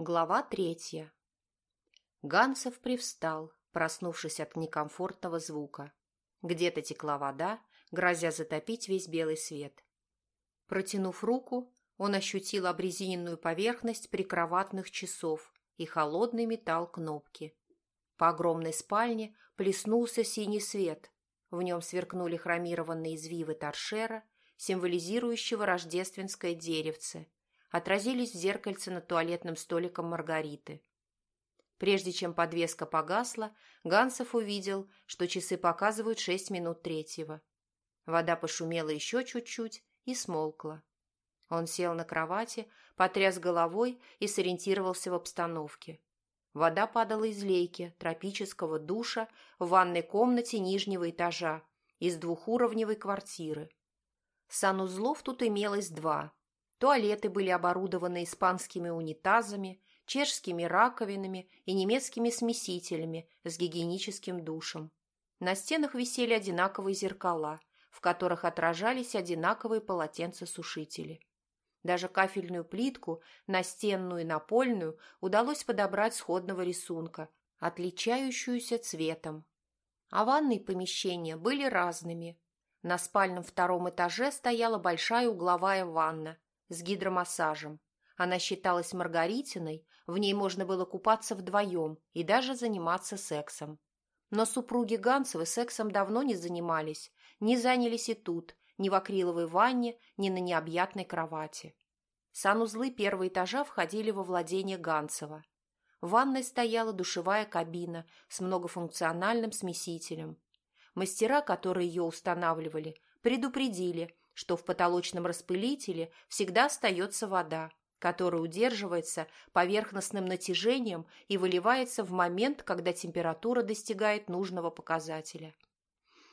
Глава третья. Ганцев привстал, проснувшись от некомфортного звука. Где-то текла вода, грозя затопить весь белый свет. Протянув руку, он ощутил обрезиненную поверхность прикроватных часов и холодный металл кнопки. По огромной спальне плеснулся синий свет. В нем сверкнули хромированные извивы торшера, символизирующего рождественское деревце – отразились в зеркальце над туалетным столиком Маргариты. Прежде чем подвеска погасла, Гансов увидел, что часы показывают шесть минут третьего. Вода пошумела еще чуть-чуть и смолкла. Он сел на кровати, потряс головой и сориентировался в обстановке. Вода падала из лейки тропического душа в ванной комнате нижнего этажа из двухуровневой квартиры. Санузлов тут имелось два, Туалеты были оборудованы испанскими унитазами, чешскими раковинами и немецкими смесителями с гигиеническим душем. На стенах висели одинаковые зеркала, в которых отражались одинаковые полотенцесушители. Даже кафельную плитку, настенную и напольную, удалось подобрать сходного рисунка, отличающуюся цветом. А ванные помещения были разными. На спальном втором этаже стояла большая угловая ванна, с гидромассажем. Она считалась Маргаритиной, в ней можно было купаться вдвоем и даже заниматься сексом. Но супруги Ганцевы сексом давно не занимались, не занялись и тут, ни в акриловой ванне, ни на необъятной кровати. Санузлы первого этажа входили во владение Ганцева. В ванной стояла душевая кабина с многофункциональным смесителем. Мастера, которые ее устанавливали, предупредили, что в потолочном распылителе всегда остается вода, которая удерживается поверхностным натяжением и выливается в момент, когда температура достигает нужного показателя.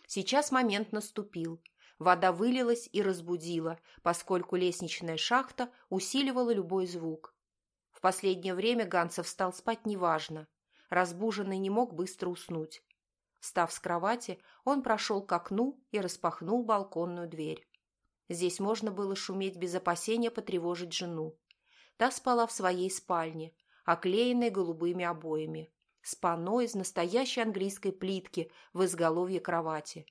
Сейчас момент наступил. Вода вылилась и разбудила, поскольку лестничная шахта усиливала любой звук. В последнее время Ганцев стал спать неважно. Разбуженный не мог быстро уснуть. Встав с кровати, он прошел к окну и распахнул балконную дверь. Здесь можно было шуметь без опасения потревожить жену. Та спала в своей спальне, оклеенной голубыми обоями, с панно из настоящей английской плитки в изголовье кровати.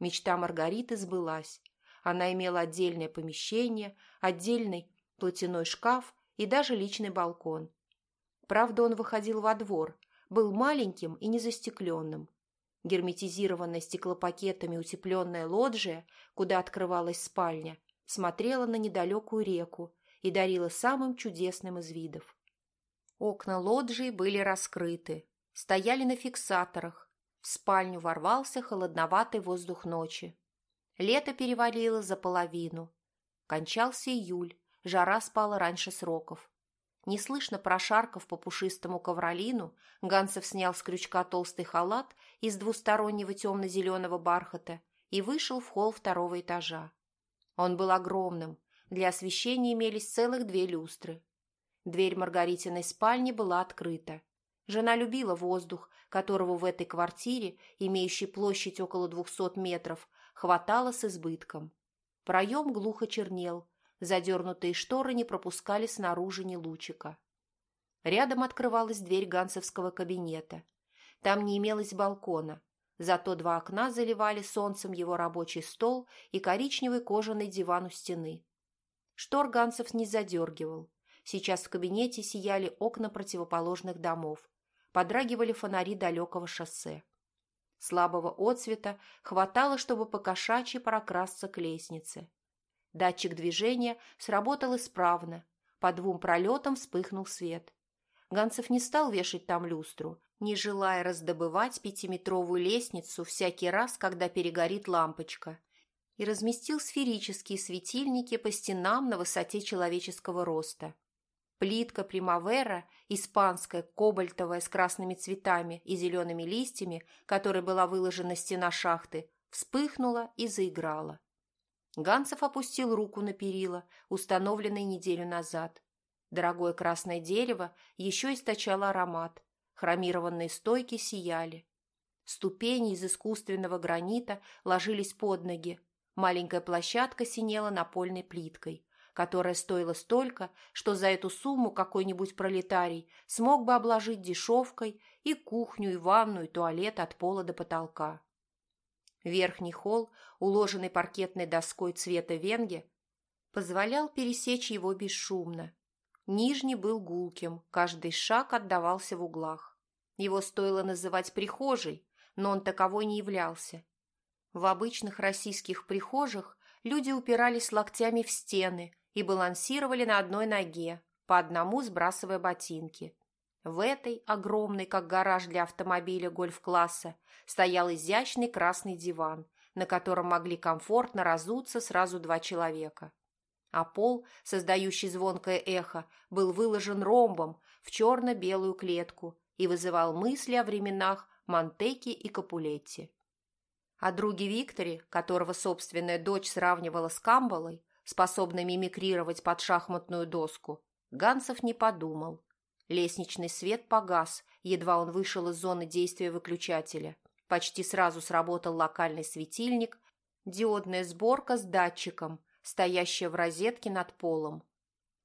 Мечта Маргариты сбылась. Она имела отдельное помещение, отдельный платяной шкаф и даже личный балкон. Правда, он выходил во двор, был маленьким и незастекленным. Герметизированная стеклопакетами утепленная лоджия, куда открывалась спальня, смотрела на недалекую реку и дарила самым чудесным из видов. Окна лоджии были раскрыты, стояли на фиксаторах. В спальню ворвался холодноватый воздух ночи. Лето перевалило за половину. Кончался июль, жара спала раньше сроков. Неслышно прошаркав по пушистому ковролину, Ганцев снял с крючка толстый халат из двустороннего темно-зеленого бархата и вышел в холл второго этажа. Он был огромным, для освещения имелись целых две люстры. Дверь Маргаритиной спальни была открыта. Жена любила воздух, которого в этой квартире, имеющей площадь около двухсот метров, хватало с избытком. Проем глухо чернел, Задернутые шторы не пропускали снаружи ни лучика. Рядом открывалась дверь гансовского кабинета. Там не имелось балкона, зато два окна заливали солнцем его рабочий стол и коричневый кожаный диван у стены. Штор Гансов не задергивал. Сейчас в кабинете сияли окна противоположных домов, подрагивали фонари далекого шоссе. Слабого отсвета хватало, чтобы покошачьи прокрасться к лестнице. Датчик движения сработал исправно. По двум пролетам вспыхнул свет. Ганцев не стал вешать там люстру, не желая раздобывать пятиметровую лестницу всякий раз, когда перегорит лампочка, и разместил сферические светильники по стенам на высоте человеческого роста. Плитка примавера, испанская, кобальтовая с красными цветами и зелеными листьями, которой была выложена стена шахты, вспыхнула и заиграла. Ганцев опустил руку на перила, установленные неделю назад. Дорогое красное дерево еще источало аромат. Хромированные стойки сияли. Ступени из искусственного гранита ложились под ноги. Маленькая площадка синела напольной плиткой, которая стоила столько, что за эту сумму какой-нибудь пролетарий смог бы обложить дешевкой и кухню, и ванну, и туалет от пола до потолка. Верхний холл, уложенный паркетной доской цвета венге, позволял пересечь его бесшумно. Нижний был гулким, каждый шаг отдавался в углах. Его стоило называть прихожей, но он таковой не являлся. В обычных российских прихожих люди упирались локтями в стены и балансировали на одной ноге, по одному сбрасывая ботинки. В этой, огромной, как гараж для автомобиля гольф-класса, стоял изящный красный диван, на котором могли комфортно разуться сразу два человека. А пол, создающий звонкое эхо, был выложен ромбом в черно-белую клетку и вызывал мысли о временах Монтеки и Капулетти. О друге Викторе, которого собственная дочь сравнивала с Камбалой, способной мимикрировать под шахматную доску, Гансов не подумал. Лестничный свет погас, едва он вышел из зоны действия выключателя. Почти сразу сработал локальный светильник, диодная сборка с датчиком, стоящая в розетке над полом.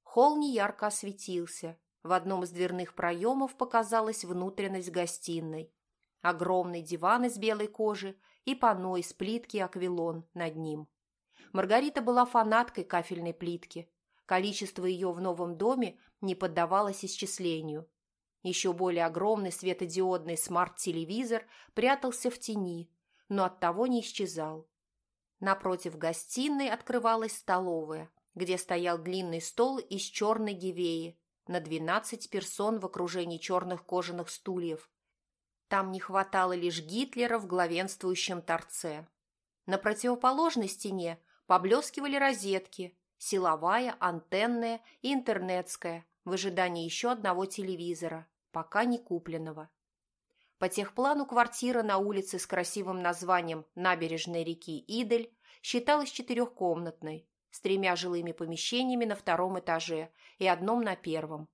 Холл неярко осветился. В одном из дверных проемов показалась внутренность гостиной. Огромный диван из белой кожи и панно из плитки аквилон над ним. Маргарита была фанаткой кафельной плитки. Количество ее в новом доме не поддавалось исчислению. Еще более огромный светодиодный смарт-телевизор прятался в тени, но оттого не исчезал. Напротив гостиной открывалась столовая, где стоял длинный стол из черной гивеи на двенадцать персон в окружении черных кожаных стульев, там не хватало лишь Гитлера в главенствующем торце. На противоположной стене поблескивали розетки, силовая, антенная и интернетская, в ожидании еще одного телевизора, пока не купленного. По техплану квартира на улице с красивым названием «Набережной реки Идель» считалась четырехкомнатной, с тремя жилыми помещениями на втором этаже и одном на первом.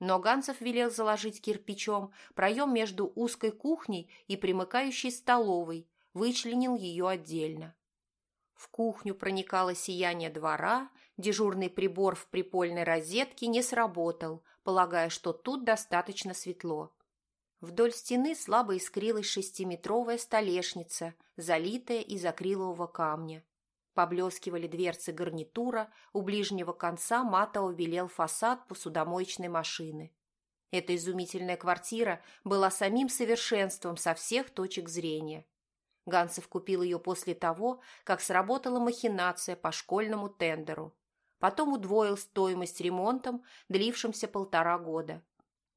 Но Ганцев велел заложить кирпичом проем между узкой кухней и примыкающей столовой, вычленил ее отдельно. В кухню проникало сияние двора, дежурный прибор в припольной розетке не сработал, полагая, что тут достаточно светло. Вдоль стены слабо искрилась шестиметровая столешница, залитая из акрилового камня. Поблескивали дверцы гарнитура, у ближнего конца матово белел фасад посудомоечной машины. Эта изумительная квартира была самим совершенством со всех точек зрения. Ганцев купил ее после того, как сработала махинация по школьному тендеру. Потом удвоил стоимость ремонтом, длившимся полтора года.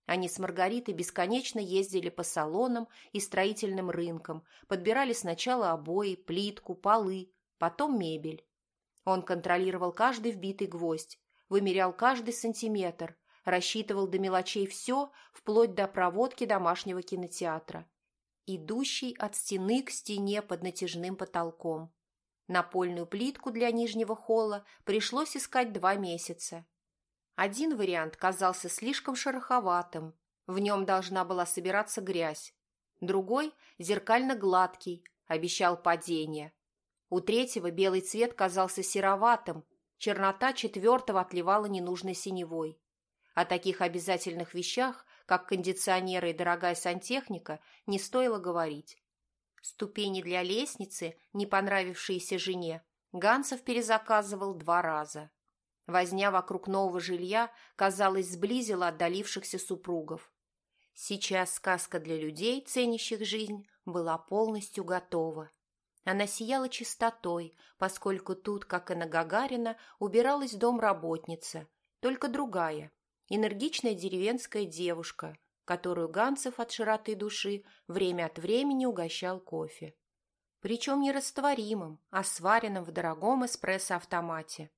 Они с Маргаритой бесконечно ездили по салонам и строительным рынкам, подбирали сначала обои, плитку, полы, потом мебель. Он контролировал каждый вбитый гвоздь, вымерял каждый сантиметр, рассчитывал до мелочей все, вплоть до проводки домашнего кинотеатра, идущей от стены к стене под натяжным потолком. Напольную плитку для нижнего холла пришлось искать два месяца. Один вариант казался слишком шероховатым, в нем должна была собираться грязь. Другой, зеркально-гладкий, обещал падение. У третьего белый цвет казался сероватым, чернота четвертого отливала ненужной синевой. О таких обязательных вещах, как кондиционеры и дорогая сантехника, не стоило говорить. Ступени для лестницы, не понравившиеся жене, Ганцев перезаказывал два раза. Возня вокруг нового жилья, казалось, сблизила отдалившихся супругов. Сейчас сказка для людей, ценящих жизнь, была полностью готова. Она сияла чистотой, поскольку тут, как и на Гагарина, убиралась домработница, только другая, энергичная деревенская девушка, которую Ганцев от широты души время от времени угощал кофе. Причем не растворимым, а сваренным в дорогом эспрессо-автомате.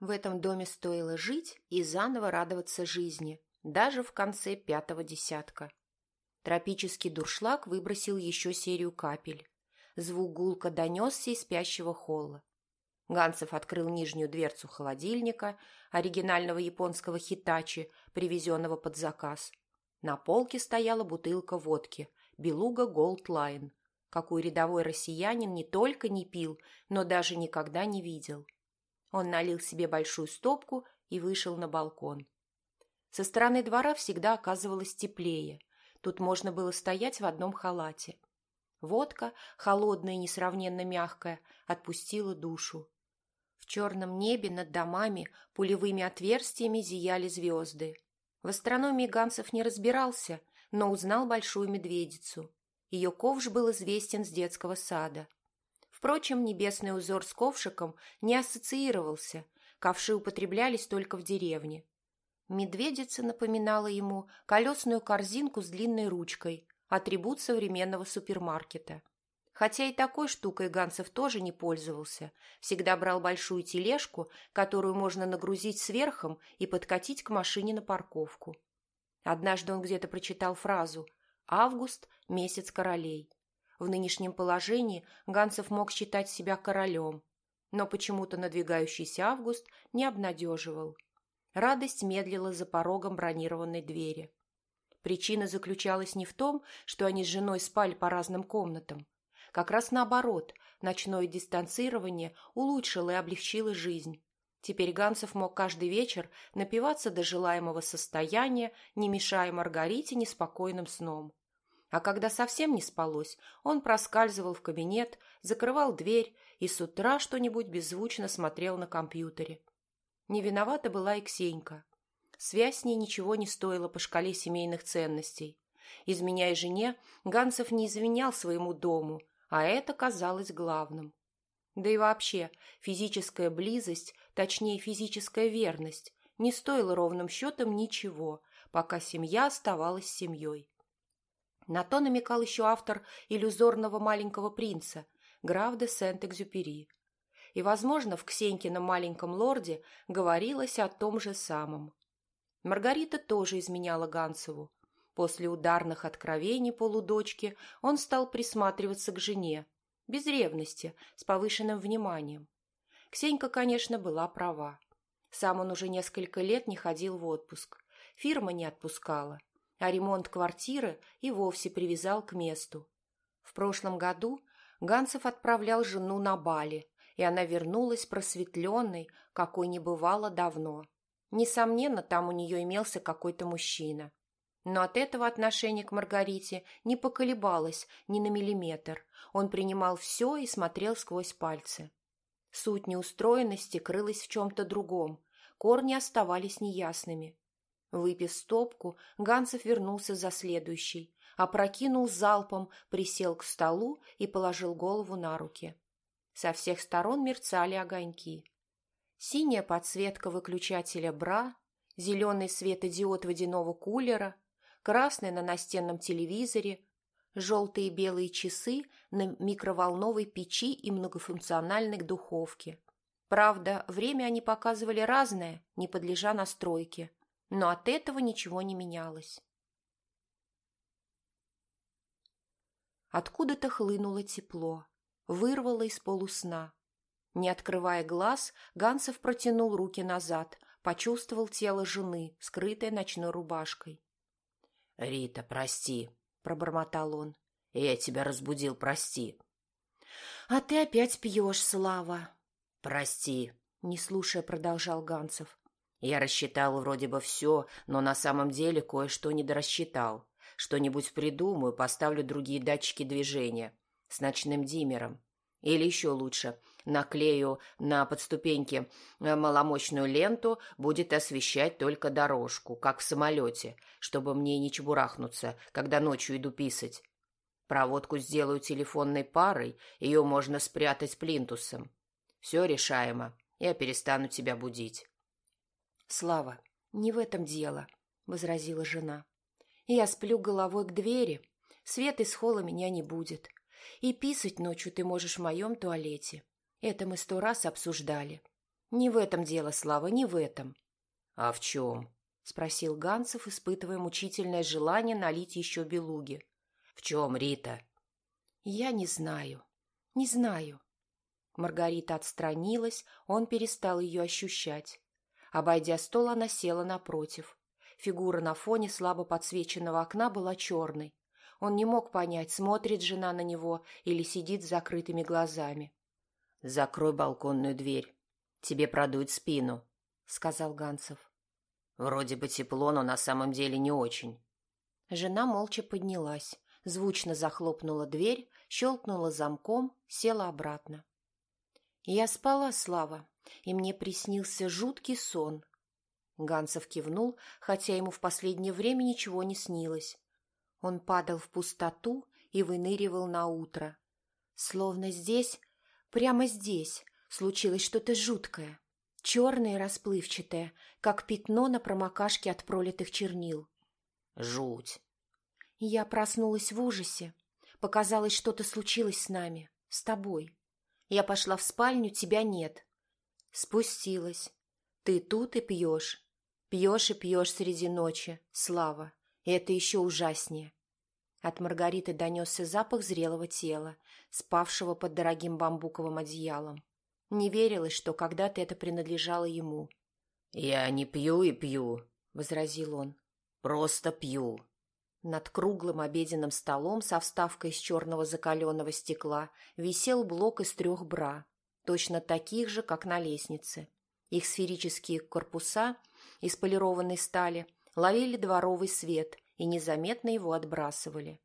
В этом доме стоило жить и заново радоваться жизни, даже в конце пятого десятка. Тропический дуршлаг выбросил еще серию капель. Звук гулка донесся из спящего холла. Ганцев открыл нижнюю дверцу холодильника, оригинального японского Hitachi, привезенного под заказ. На полке стояла бутылка водки «Beluga Gold Line», какую рядовой россиянин не только не пил, но даже никогда не видел. Он налил себе большую стопку и вышел на балкон. Со стороны двора всегда оказывалось теплее. Тут можно было стоять в одном халате. Водка, холодная и несравненно мягкая, отпустила душу. В черном небе над домами пулевыми отверстиями зияли звезды. В астрономии Гансов не разбирался, но узнал большую медведицу. Ее ковш был известен с детского сада. Впрочем, небесный узор с ковшиком не ассоциировался, ковши употреблялись только в деревне. Медведица напоминала ему колесную корзинку с длинной ручкой, атрибут современного супермаркета. Хотя и такой штукой Гансов тоже не пользовался. Всегда брал большую тележку, которую можно нагрузить сверхом и подкатить к машине на парковку. Однажды он где-то прочитал фразу «Август – месяц королей». В нынешнем положении Гансов мог считать себя королем, но почему-то надвигающийся август не обнадеживал. Радость медлила за порогом бронированной двери. Причина заключалась не в том, что они с женой спали по разным комнатам. Как раз наоборот, ночное дистанцирование улучшило и облегчило жизнь. Теперь Гансов мог каждый вечер напиваться до желаемого состояния, не мешая Маргарите неспокойным сном. А когда совсем не спалось, он проскальзывал в кабинет, закрывал дверь и с утра что-нибудь беззвучно смотрел на компьютере. Не виновата была и Ксенька. Связь с ней ничего не стоила по шкале семейных ценностей. Изменяя жене, Гансов не извинял своему дому, а это казалось главным. Да и вообще, физическая близость, точнее физическая верность, не стоила ровным счетом ничего, пока семья оставалась семьей. На то намекал еще автор иллюзорного маленького принца, граф де Сент-Экзюпери. И, возможно, в Ксенькином маленьком лорде говорилось о том же самом. Маргарита тоже изменяла Гансову. После ударных откровений полудочки он стал присматриваться к жене, без ревности, с повышенным вниманием. Ксенька, конечно, была права. Сам он уже несколько лет не ходил в отпуск. Фирма не отпускала, а ремонт квартиры и вовсе привязал к месту. В прошлом году Гансов отправлял жену на Бали, и она вернулась просветленной, какой не бывало давно. Несомненно, там у нее имелся какой-то мужчина. Но от этого отношение к Маргарите не поколебалось ни на миллиметр. Он принимал все и смотрел сквозь пальцы. Суть неустроенности крылась в чем-то другом. Корни оставались неясными. Выпив стопку, Ганцев вернулся за следующей, опрокинул залпом, присел к столу и положил голову на руки. Со всех сторон мерцали огоньки. Синяя подсветка выключателя бра, зеленый светодиод водяного кулера, красный на настенном телевизоре, желтые и белые часы на микроволновой печи и многофункциональной духовке. Правда, время они показывали разное, не подлежа настройке, но от этого ничего не менялось. Откуда-то хлынуло тепло, вырвало из полусна. Не открывая глаз, Ганцев протянул руки назад, почувствовал тело жены, скрытое ночной рубашкой. «Рита, прости», — пробормотал он. «Я тебя разбудил, прости». «А ты опять пьешь, Слава». «Прости», — не слушая, продолжал Ганцев. «Я рассчитал вроде бы все, но на самом деле кое-что недорассчитал. Что-нибудь придумаю, поставлю другие датчики движения. С ночным диммером. Или еще лучше, наклею на подступеньке э, маломощную ленту, будет освещать только дорожку, как в самолете, чтобы мне не чебурахнуться, когда ночью иду писать. Проводку сделаю телефонной парой, ее можно спрятать плинтусом. Все решаемо, я перестану тебя будить. Слава, не в этом дело, возразила жена. Я сплю головой к двери, свет из холла меня не будет. И писать ночью ты можешь в моем туалете. Это мы сто раз обсуждали. Не в этом дело, Слава, не в этом. — А в чем? — спросил Ганцев, испытывая мучительное желание налить еще белуги. — В чем, Рита? — Я не знаю. Не знаю. Маргарита отстранилась, он перестал ее ощущать. Обойдя стол, она села напротив. Фигура на фоне слабо подсвеченного окна была черной. Он не мог понять, смотрит жена на него или сидит с закрытыми глазами. «Закрой балконную дверь», — Тебе продует спину», — сказал Ганцев. «Вроде бы тепло, но на самом деле не очень». Жена молча поднялась, звучно захлопнула дверь, щелкнула замком, села обратно. Я спала, Слава, и мне приснился жуткий сон. Ганцев кивнул, хотя ему в последнее время ничего не снилось. Он падал в пустоту и выныривал на утро. Словно здесь, прямо здесь, случилось что-то жуткое, черное и расплывчатое, как пятно на промокашке от пролитых чернил. Жуть. Я проснулась в ужасе. Показалось, что-то случилось с нами, с тобой. Я пошла в спальню, тебя нет. Спустилась. Ты тут и пьешь. Пьешь и пьешь среди ночи, Слава. И это еще ужаснее. От Маргариты донесся запах зрелого тела, спавшего под дорогим бамбуковым одеялом. Не верилось, что когда-то это принадлежало ему. «Я не пью и пью», — возразил он. «Просто пью». Над круглым обеденным столом со вставкой из черного закаленного стекла висел блок из трех бра, точно таких же, как на лестнице. Их сферические корпуса из полированной стали ловили дворовый свет и незаметно его отбрасывали.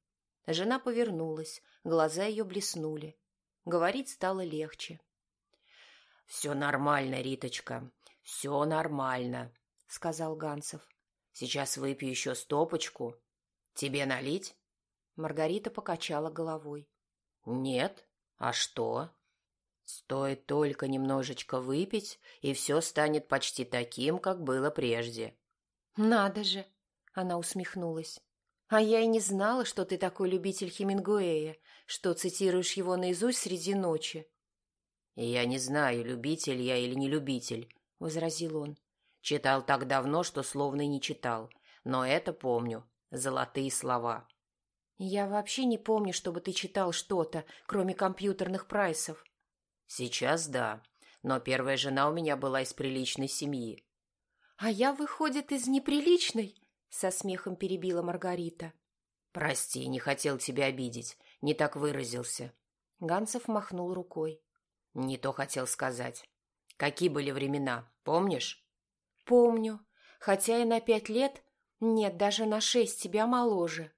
Жена повернулась, глаза ее блеснули. Говорить стало легче. «Все нормально, Риточка, все нормально», — сказал Ганцев. «Сейчас выпью еще стопочку, Тебе налить? Маргарита покачала головой. Нет. А что? Стоит только немножечко выпить, и все станет почти таким, как было прежде. Надо же, она усмехнулась. А я и не знала, что ты такой любитель Хемингуэя, что цитируешь его наизусть среди ночи. Я не знаю, любитель я или не любитель, возразил он. Читал так давно, что словно и не читал, но это помню. Золотые слова. Я вообще не помню, чтобы ты читал что-то, кроме компьютерных прайсов. Сейчас да, но первая жена у меня была из приличной семьи. А я, выходит, из неприличной? Со смехом перебила Маргарита. Прости, не хотел тебя обидеть, не так выразился. Ганцев махнул рукой. Не то хотел сказать. Какие были времена, помнишь? Помню, хотя и на пять лет нет, даже на шесть тебя моложе.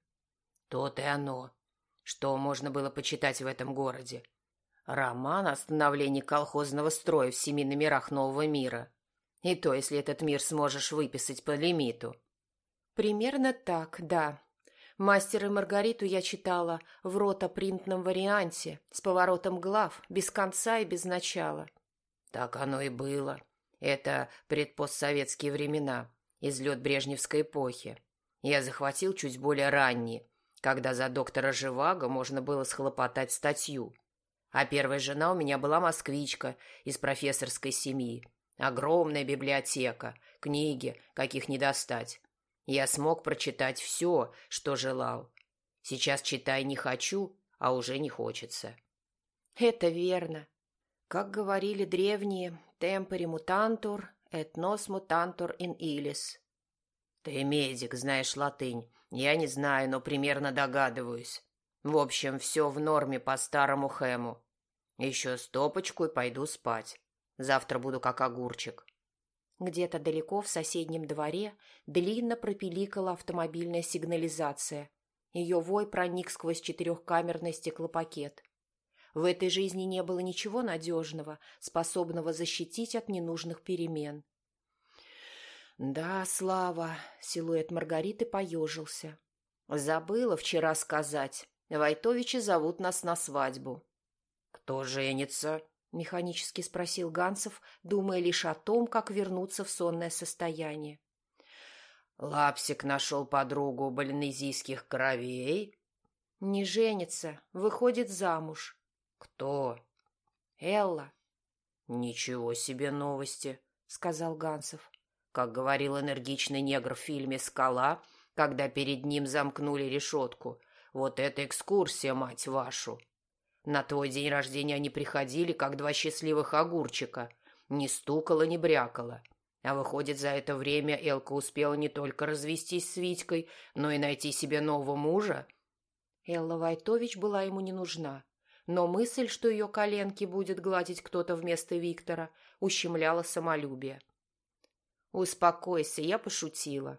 То-то и оно. Что можно было почитать в этом городе? Роман о становлении колхозного строя в семи номерах нового мира. И то, если этот мир сможешь выписать по лимиту. Примерно так, да. «Мастер и Маргариту» я читала в ротопринтном варианте, с поворотом глав, без конца и без начала. Так оно и было. Это предпостсоветские времена излет брежневской эпохи. Я захватил чуть более ранние, когда за доктора Живаго можно было схлопотать статью. А первая жена у меня была москвичка из профессорской семьи. Огромная библиотека, книги, каких не достать. Я смог прочитать все, что желал. Сейчас читай не хочу, а уже не хочется. Это верно. Как говорили древние, темпори мутантур, «Et nos mutantur in illis». «Ты медик, знаешь латынь. Я не знаю, но примерно догадываюсь. В общем, все в норме по старому хэму. Еще стопочку и пойду спать. Завтра буду как огурчик». Где-то далеко в соседнем дворе длинно пропиликала автомобильная сигнализация. Ее вой проник сквозь четырехкамерный стеклопакет. В этой жизни не было ничего надежного, способного защитить от ненужных перемен. «Да, Слава», — силуэт Маргариты поежился. «Забыла вчера сказать. Войтовичи зовут нас на свадьбу». «Кто женится?» — механически спросил Ганцев, думая лишь о том, как вернуться в сонное состояние. «Лапсик нашел подругу балинезийских кровей?» «Не женится, выходит замуж». «Кто?» «Элла». «Ничего себе новости», — сказал Гансов. Как говорил энергичный негр в фильме «Скала», когда перед ним замкнули решетку. «Вот это экскурсия, мать вашу!» На твой день рождения они приходили, как два счастливых огурчика. Не стукало, не брякало. А выходит, за это время Элка успела не только развестись с Витькой, но и найти себе нового мужа? Элла Вайтович была ему не нужна Но мысль, что ее коленки будет гладить кто-то вместо Виктора, ущемляла самолюбие. «Успокойся, я пошутила».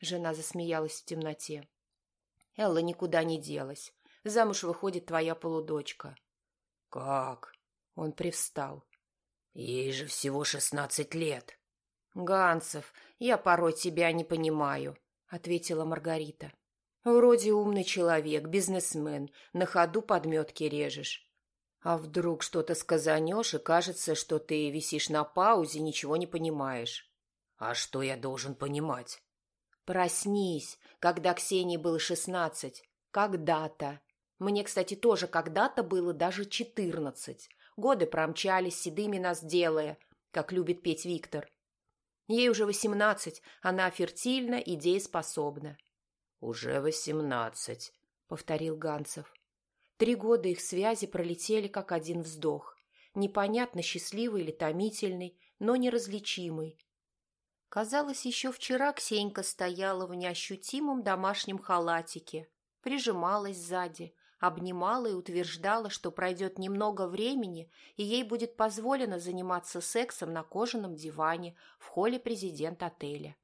Жена засмеялась в темноте. «Элла никуда не делась. Замуж выходит твоя полудочка». «Как?» Он привстал. «Ей же всего шестнадцать лет». «Ганцев, я порой тебя не понимаю», — ответила Маргарита. «Вроде умный человек, бизнесмен, на ходу подметки режешь. А вдруг что-то сказанешь, и кажется, что ты висишь на паузе, ничего не понимаешь». «А что я должен понимать?» «Проснись, когда Ксении было шестнадцать. Когда-то. Мне, кстати, тоже когда-то было даже четырнадцать. Годы промчались, седыми нас делая, как любит петь Виктор. Ей уже восемнадцать, она фертильна и дееспособна». «Уже восемнадцать», — повторил Ганцев. Три года их связи пролетели как один вздох. Непонятно, счастливый или томительный, но неразличимый, Казалось, еще вчера Ксенька стояла в неощутимом домашнем халатике, прижималась сзади, обнимала и утверждала, что пройдет немного времени, и ей будет позволено заниматься сексом на кожаном диване в холле президент отеля.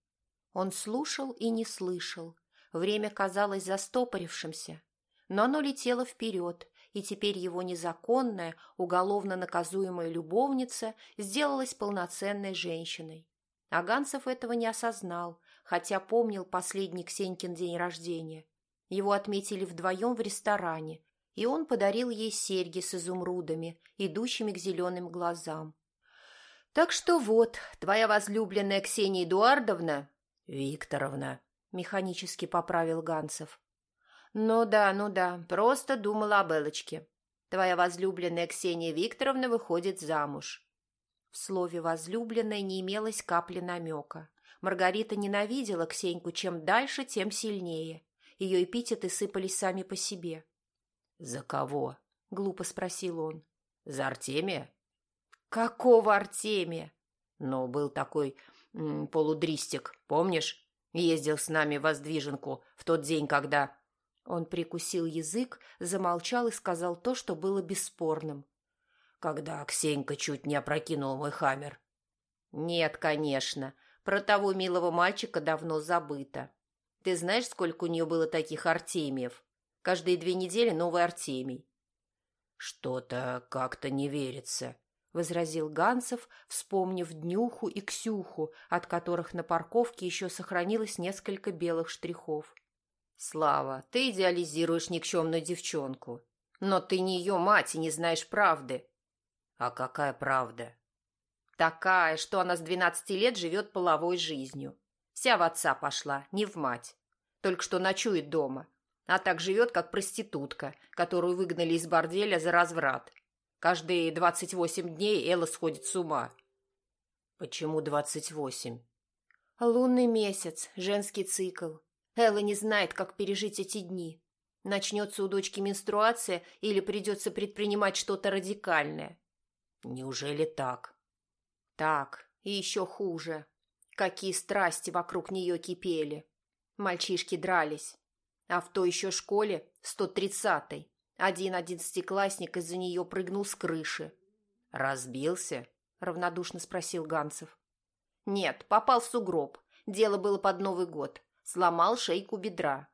Он слушал и не слышал. Время казалось застопорившимся, но оно летело вперед, и теперь его незаконная, уголовно наказуемая любовница сделалась полноценной женщиной. Аганцев этого не осознал, хотя помнил последний Ксенькин день рождения. Его отметили вдвоем в ресторане, и он подарил ей серьги с изумрудами, идущими к зеленым глазам. «Так что вот, твоя возлюбленная Ксения Эдуардовна...» «Викторовна», — механически поправил Ганцев. «Ну да, ну да, просто думала об Элочке. Твоя возлюбленная Ксения Викторовна выходит замуж. В слове «возлюбленная» не имелось капли намека. Маргарита ненавидела Ксеньку чем дальше, тем сильнее. Ее эпитеты сыпались сами по себе. «За кого?» — глупо спросил он. «За Артемия?» «Какого Артемия?» «Ну, был такой м, полудристик, помнишь? Ездил с нами в Воздвиженку в тот день, когда...» Он прикусил язык, замолчал и сказал то, что было бесспорным когда Ксенька чуть не опрокинула мой хаммер. Нет, конечно, про того милого мальчика давно забыто. Ты знаешь, сколько у нее было таких Артемиев? Каждые две недели новый Артемий. Что-то как-то не верится, — возразил Ганцев, вспомнив Днюху и Ксюху, от которых на парковке еще сохранилось несколько белых штрихов. «Слава, ты идеализируешь никчемную девчонку. Но ты не ее мать и не знаешь правды. А какая правда? Такая, что она с двенадцати лет живет половой жизнью. Вся в отца пошла, не в мать. Только что ночует дома. А так живет, как проститутка, которую выгнали из борделя за разврат. Каждые двадцать восемь дней Элла сходит с ума. Почему двадцать восемь? Лунный месяц, женский цикл. Элла не знает, как пережить эти дни. Начнется у дочки менструация или придется предпринимать что-то радикальное. Неужели так? Так, и еще хуже. Какие страсти вокруг нее кипели. Мальчишки дрались. А в той еще школе, 130-й, один одиннадцатиклассник из-за нее прыгнул с крыши. «Разбился?» — равнодушно спросил Ганцев. «Нет, попал в сугроб. Дело было под Новый год. Сломал шейку бедра».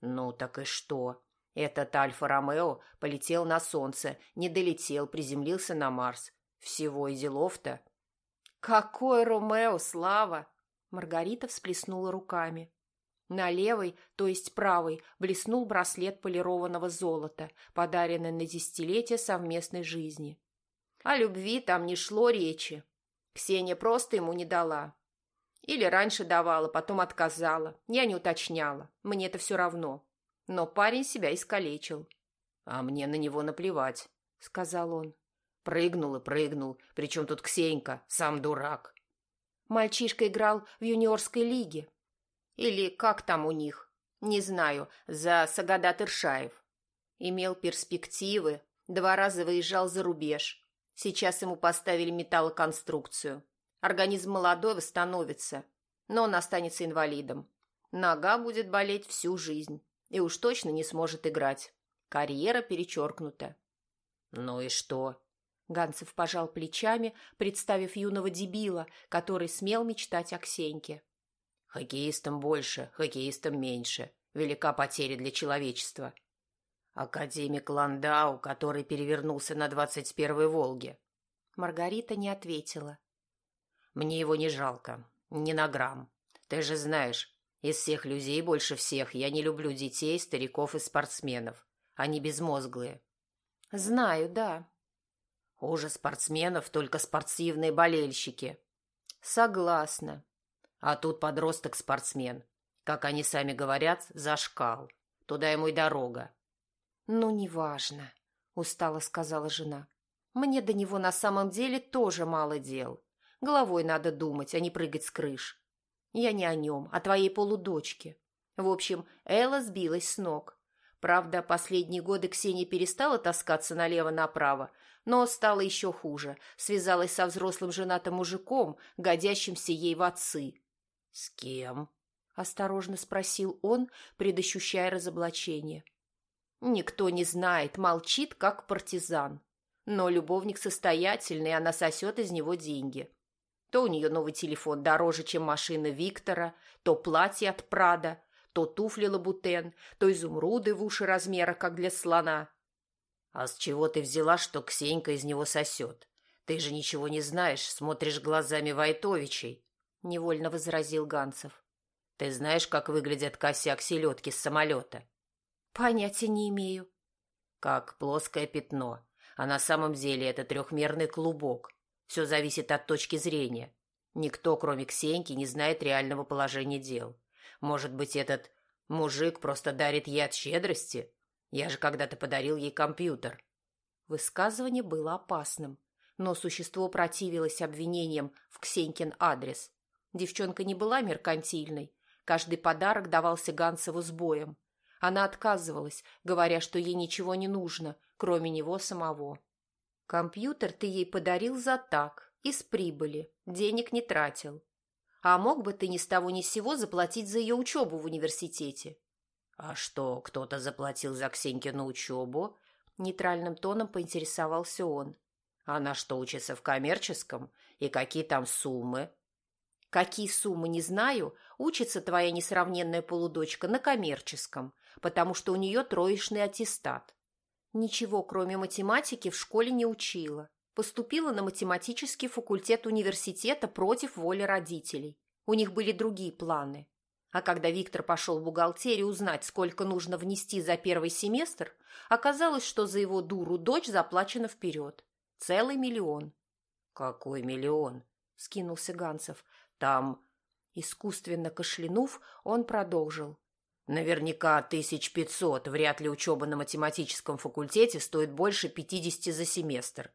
«Ну так и что?» Этот Альфа-Ромео полетел на Солнце, не долетел, приземлился на Марс. Всего и делов-то. «Какой Ромео, Слава!» Маргарита всплеснула руками. На левой, то есть правой, блеснул браслет полированного золота, подаренный на десятилетие совместной жизни. О любви там не шло речи. Ксения просто ему не дала. Или раньше давала, потом отказала. Я не уточняла. Мне это все равно. Но парень себя искалечил. «А мне на него наплевать», — сказал он. Прыгнул и прыгнул, причем тут Ксенька, сам дурак. Мальчишка играл в юниорской лиге. Или как там у них? Не знаю, за Сагадат Иршаев. Имел перспективы, два раза выезжал за рубеж. Сейчас ему поставили металлоконструкцию. Организм молодой восстановится, но он останется инвалидом. Нога будет болеть всю жизнь и уж точно не сможет играть. Карьера перечеркнута. «Ну и что?» Ганцев пожал плечами, представив юного дебила, который смел мечтать о Ксеньке. «Хоккеистам больше, хоккеистам меньше. Велика потеря для человечества. Академик Ландау, который перевернулся на двадцать первой Волге». Маргарита не ответила. «Мне его не жалко. Ни на грамм. Ты же знаешь, из всех людей больше всех я не люблю детей, стариков и спортсменов. Они безмозглые». «Знаю, да», Хуже спортсменов только спортивные болельщики. Согласна. А тут подросток-спортсмен. Как они сами говорят, зашкал. Туда ему и дорога. Ну, неважно, устало сказала жена. Мне до него на самом деле тоже мало дел. Головой надо думать, а не прыгать с крыш. Я не о нем, а твоей полудочке. В общем, Элла сбилась с ног. Правда, последние годы Ксения перестала таскаться налево-направо, но стало еще хуже. Связалась со взрослым женатым мужиком, годящимся ей в отцы. «С кем?» – осторожно спросил он, предощущая разоблачение. «Никто не знает, молчит, как партизан. Но любовник состоятельный, она сосет из него деньги. То у нее новый телефон дороже, чем машина Виктора, то платье от Прада, то туфли Лабутен, то изумруды в уши размера, как для слона. «А с чего ты взяла, что Ксенька из него сосет? Ты же ничего не знаешь, смотришь глазами Войтовичей», — невольно возразил Ганцев. «Ты знаешь, как выглядят косяк селедки с самолета?» «Понятия не имею». «Как плоское пятно, а на самом деле это трехмерный клубок. Все зависит от точки зрения. Никто, кроме Ксеньки, не знает реального положения дел. Может быть, этот мужик просто дарит от щедрости?» Я же когда-то подарил ей компьютер. Высказывание было опасным, но существо противилось обвинениям в Ксенькин адрес. Девчонка не была меркантильной. Каждый подарок давался Гансову с боем. Она отказывалась, говоря, что ей ничего не нужно, кроме него самого. Компьютер ты ей подарил за так, из прибыли, денег не тратил. А мог бы ты ни с того ни с сего заплатить за ее учебу в университете? «А что, кто-то заплатил за Ксенькину учебу?» Нейтральным тоном поинтересовался он. «Она что, учится в коммерческом? И какие там суммы?» «Какие суммы, не знаю. Учится твоя несравненная полудочка на коммерческом, потому что у нее троечный аттестат. Ничего, кроме математики, в школе не учила. Поступила на математический факультет университета против воли родителей. У них были другие планы. А когда Виктор пошел в бухгалтерию узнать, сколько нужно внести за первый семестр, оказалось, что за его дуру дочь заплачено вперед. Целый миллион. «Какой миллион?» – скинулся Ганцев. «Там...» Искусственно кашлянув, он продолжил. «Наверняка тысяч пятьсот. Вряд ли учеба на математическом факультете стоит больше пятидесяти за семестр.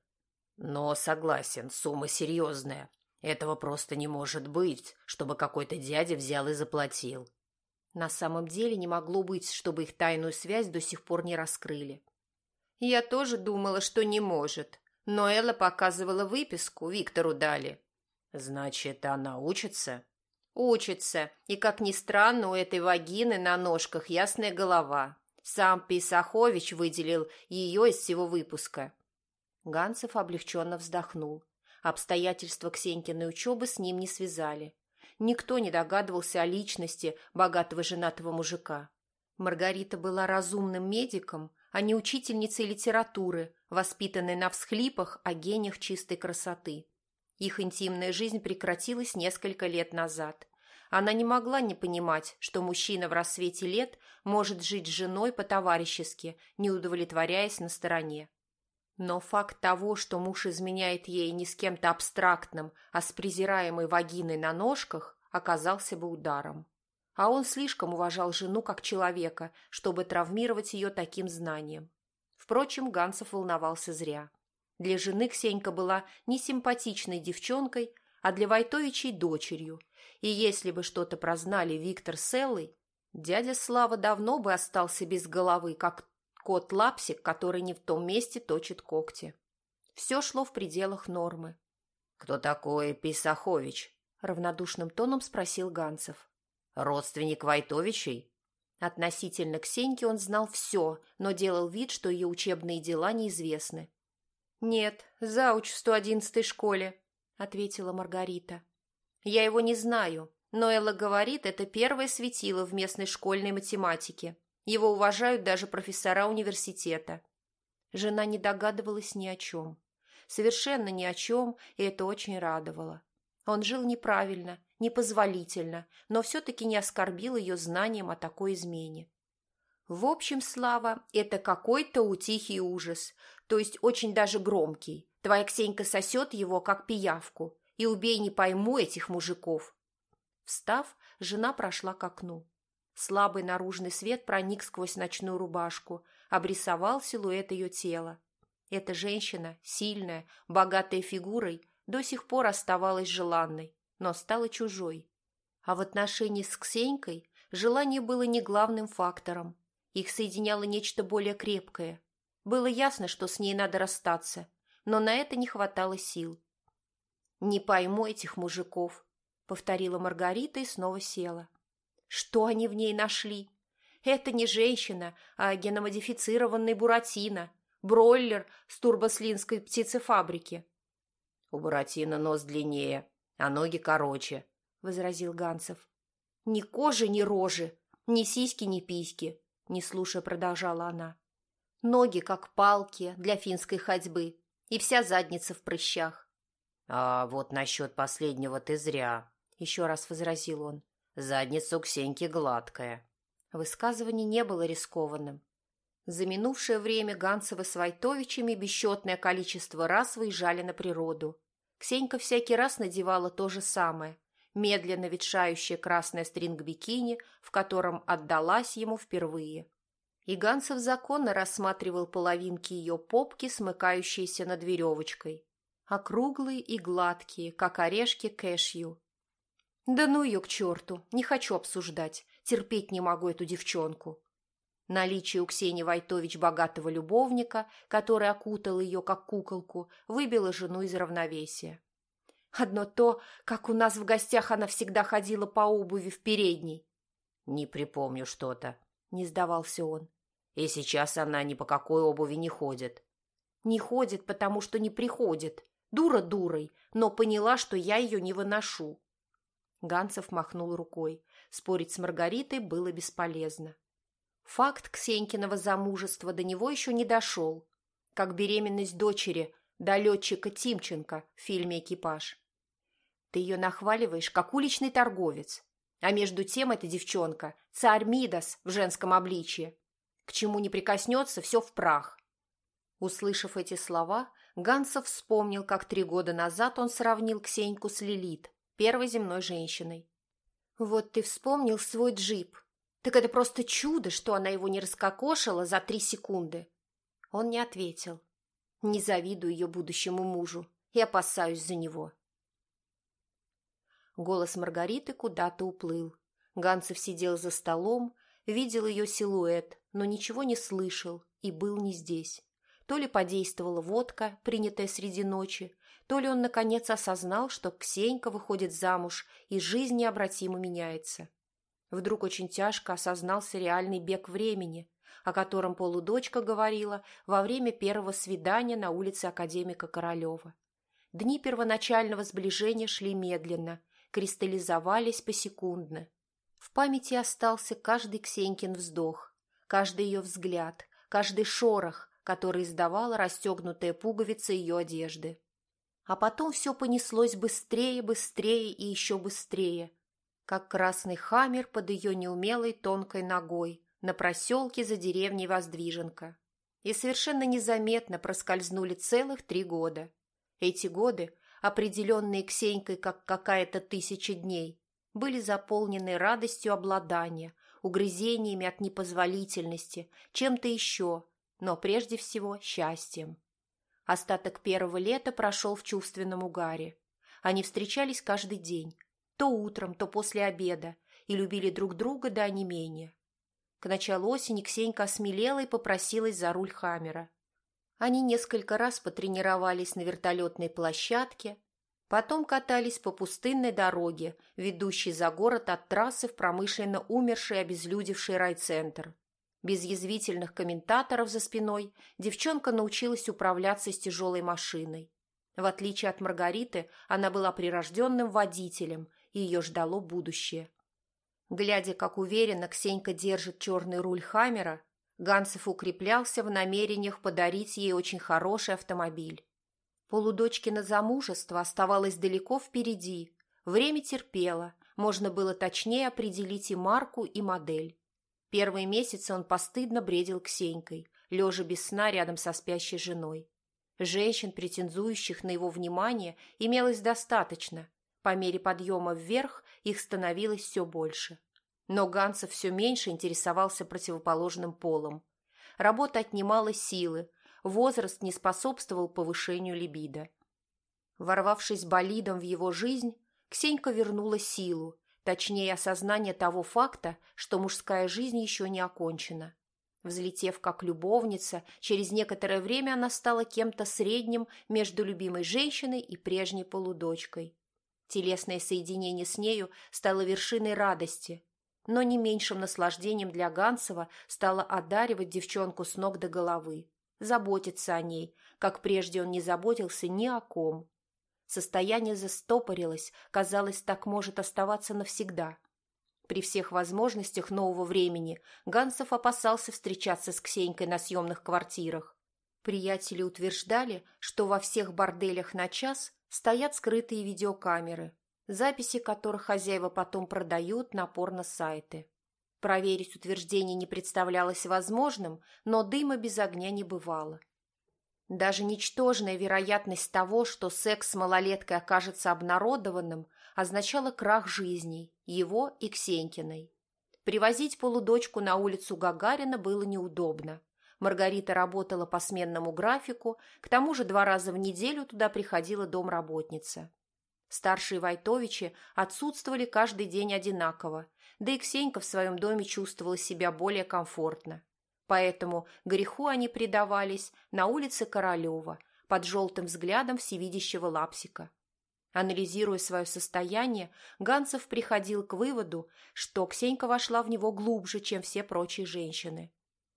Но, согласен, сумма серьезная. Этого просто не может быть, чтобы какой-то дядя взял и заплатил. На самом деле не могло быть, чтобы их тайную связь до сих пор не раскрыли. Я тоже думала, что не может. Но Элла показывала выписку, Виктору дали. Значит, она учится? Учится. И, как ни странно, у этой вагины на ножках ясная голова. Сам Писахович выделил ее из всего выпуска. Ганцев облегченно вздохнул. Обстоятельства Ксенькиной учебы с ним не связали. Никто не догадывался о личности богатого женатого мужика. Маргарита была разумным медиком, а не учительницей литературы, воспитанной на всхлипах о гениях чистой красоты. Их интимная жизнь прекратилась несколько лет назад. Она не могла не понимать, что мужчина в рассвете лет может жить с женой по-товарищески, не удовлетворяясь на стороне. Но факт того, что муж изменяет ей не с кем-то абстрактным, а с презираемой вагиной на ножках, оказался бы ударом. А он слишком уважал жену как человека, чтобы травмировать ее таким знанием. Впрочем, Гансов волновался зря. Для жены Ксенька была не симпатичной девчонкой, а для Войтовичей дочерью. И если бы что-то прознали Виктор с Эллой, дядя Слава давно бы остался без головы, как кот-лапсик, который не в том месте точит когти. Все шло в пределах нормы. «Кто такой Писахович?» – равнодушным тоном спросил Ганцев. «Родственник Войтовичей?» Относительно Ксеньки он знал все, но делал вид, что ее учебные дела неизвестны. «Нет, зауч в 111-й школе», — ответила Маргарита. «Я его не знаю, но Элла говорит, это первое светило в местной школьной математике. Его уважают даже профессора университета». Жена не догадывалась ни о чем. Совершенно ни о чем, и это очень радовало. Он жил неправильно, непозволительно, но все-таки не оскорбил ее знанием о такой измене. В общем, Слава, это какой-то утихий ужас, то есть очень даже громкий. Твоя Ксенька сосет его, как пиявку, и убей не пойму этих мужиков. Встав, жена прошла к окну. Слабый наружный свет проник сквозь ночную рубашку, обрисовал силуэт ее тела. Эта женщина, сильная, богатая фигурой, до сих пор оставалась желанной, но стала чужой. А в отношении с Ксенькой желание было не главным фактором. Их соединяло нечто более крепкое. Было ясно, что с ней надо расстаться, но на это не хватало сил. «Не пойму этих мужиков», — повторила Маргарита и снова села. «Что они в ней нашли? Это не женщина, а геномодифицированный Буратино, бройлер с турбослинской птицефабрики». «У Буратино нос длиннее, а ноги короче», — возразил Ганцев. «Ни кожи, ни рожи, ни сиськи, ни письки не слушая, продолжала она. Ноги, как палки для финской ходьбы, и вся задница в прыщах. «А вот насчет последнего ты зря», — еще раз возразил он. «Задница у Ксеньки гладкая». Высказывание не было рискованным. За минувшее время Ганцевы с Войтовичами бесчетное количество раз выезжали на природу. Ксенька всякий раз надевала то же самое, медленно ветшающее красное стринг-бикини, в котором отдалась ему впервые. И Ганцев законно рассматривал половинки ее попки, смыкающиеся над веревочкой. Округлые и гладкие, как орешки кэшью. Да ну ее к черту, не хочу обсуждать, терпеть не могу эту девчонку. Наличие у Ксении Войтович богатого любовника, который окутал ее, как куколку, выбило жену из равновесия. Одно то, как у нас в гостях она всегда ходила по обуви в передней. Не припомню что-то. Не сдавался он. И сейчас она ни по какой обуви не ходит. Не ходит, потому что не приходит. Дура дурой, но поняла, что я ее не выношу. Ганцев махнул рукой. Спорить с Маргаритой было бесполезно. Факт Ксенькиного замужества до него еще не дошел, как беременность дочери до летчика Тимченко в фильме «Экипаж». Ты ее нахваливаешь, как уличный торговец. А между тем эта девчонка – царь Мидас в женском обличье. К чему не прикоснется, все в прах. Услышав эти слова, Гансов вспомнил, как три года назад он сравнил Ксеньку с Лилит, первой земной женщиной. «Вот ты вспомнил свой джип. Так это просто чудо, что она его не раскокошила за три секунды». Он не ответил. Не завидую ее будущему мужу и опасаюсь за него. Голос Маргариты куда-то уплыл. Ганцев сидел за столом, видел ее силуэт, но ничего не слышал и был не здесь. То ли подействовала водка, принятая среди ночи, то ли он наконец осознал, что Ксенька выходит замуж и жизнь необратимо меняется. Вдруг очень тяжко осознался реальный бег времени, о котором полудочка говорила во время первого свидания на улице академика Королева. Дни первоначального сближения шли медленно, кристаллизовались посекундно. В памяти остался каждый Ксенькин вздох, каждый ее взгляд, каждый шорох, который издавала расстегнутая пуговица ее одежды. А потом все понеслось быстрее, быстрее и еще быстрее, как красный хаммер под ее неумелой тонкой ногой, на проселке за деревней Воздвиженка. И совершенно незаметно проскользнули целых три года. Эти годы, определенные Ксенькой как какая-то тысяча дней, были заполнены радостью обладания, угрызениями от непозволительности, чем-то еще, но прежде всего счастьем. Остаток первого лета прошел в чувственном угаре. Они встречались каждый день, то утром, то после обеда, и любили друг друга до онемения. К началу осени Ксенька осмелела и попросилась за руль Хаммера. Они несколько раз потренировались на вертолетной площадке, потом катались по пустынной дороге, ведущей за город от трассы в промышленно умерший и обезлюдевший райцентр. Без язвительных комментаторов за спиной девчонка научилась управляться с тяжелой машиной. В отличие от Маргариты, она была прирожденным водителем, и ее ждало будущее. Глядя, как уверенно Ксенька держит черный руль Хаммера, Ганцев укреплялся в намерениях подарить ей очень хороший автомобиль. Полудочкино замужество оставалось далеко впереди. Время терпело, можно было точнее определить и марку, и модель. Первые месяцы он постыдно бредил Ксенькой, лежа без сна рядом со спящей женой. Женщин, претендующих на его внимание, имелось достаточно. По мере подъема вверх их становилось все больше. Но Ганцев все меньше интересовался противоположным полом. Работа отнимала силы, возраст не способствовал повышению либидо. Ворвавшись болидом в его жизнь, Ксенька вернула силу, точнее осознание того факта, что мужская жизнь еще не окончена. Взлетев как любовница, через некоторое время она стала кем-то средним между любимой женщиной и прежней полудочкой. Телесное соединение с нею стало вершиной радости, но не меньшим наслаждением для Гансова стало одаривать девчонку с ног до головы, заботиться о ней, как прежде он не заботился ни о ком. Состояние застопорилось, казалось, так может оставаться навсегда. При всех возможностях нового времени Гансов опасался встречаться с Ксенькой на съемных квартирах. Приятели утверждали, что во всех борделях на час стоят скрытые видеокамеры, записи которых хозяева потом продают на порно-сайты. Проверить утверждение не представлялось возможным, но дыма без огня не бывало. Даже ничтожная вероятность того, что секс с малолеткой окажется обнародованным, означала крах жизней, его и Ксенькиной. Привозить полудочку на улицу Гагарина было неудобно. Маргарита работала по сменному графику, к тому же два раза в неделю туда приходила домработница. Старшие Войтовичи отсутствовали каждый день одинаково, да и Ксенька в своем доме чувствовала себя более комфортно. Поэтому греху они предавались на улице Королева под желтым взглядом всевидящего лапсика. Анализируя свое состояние, Ганцев приходил к выводу, что Ксенька вошла в него глубже, чем все прочие женщины.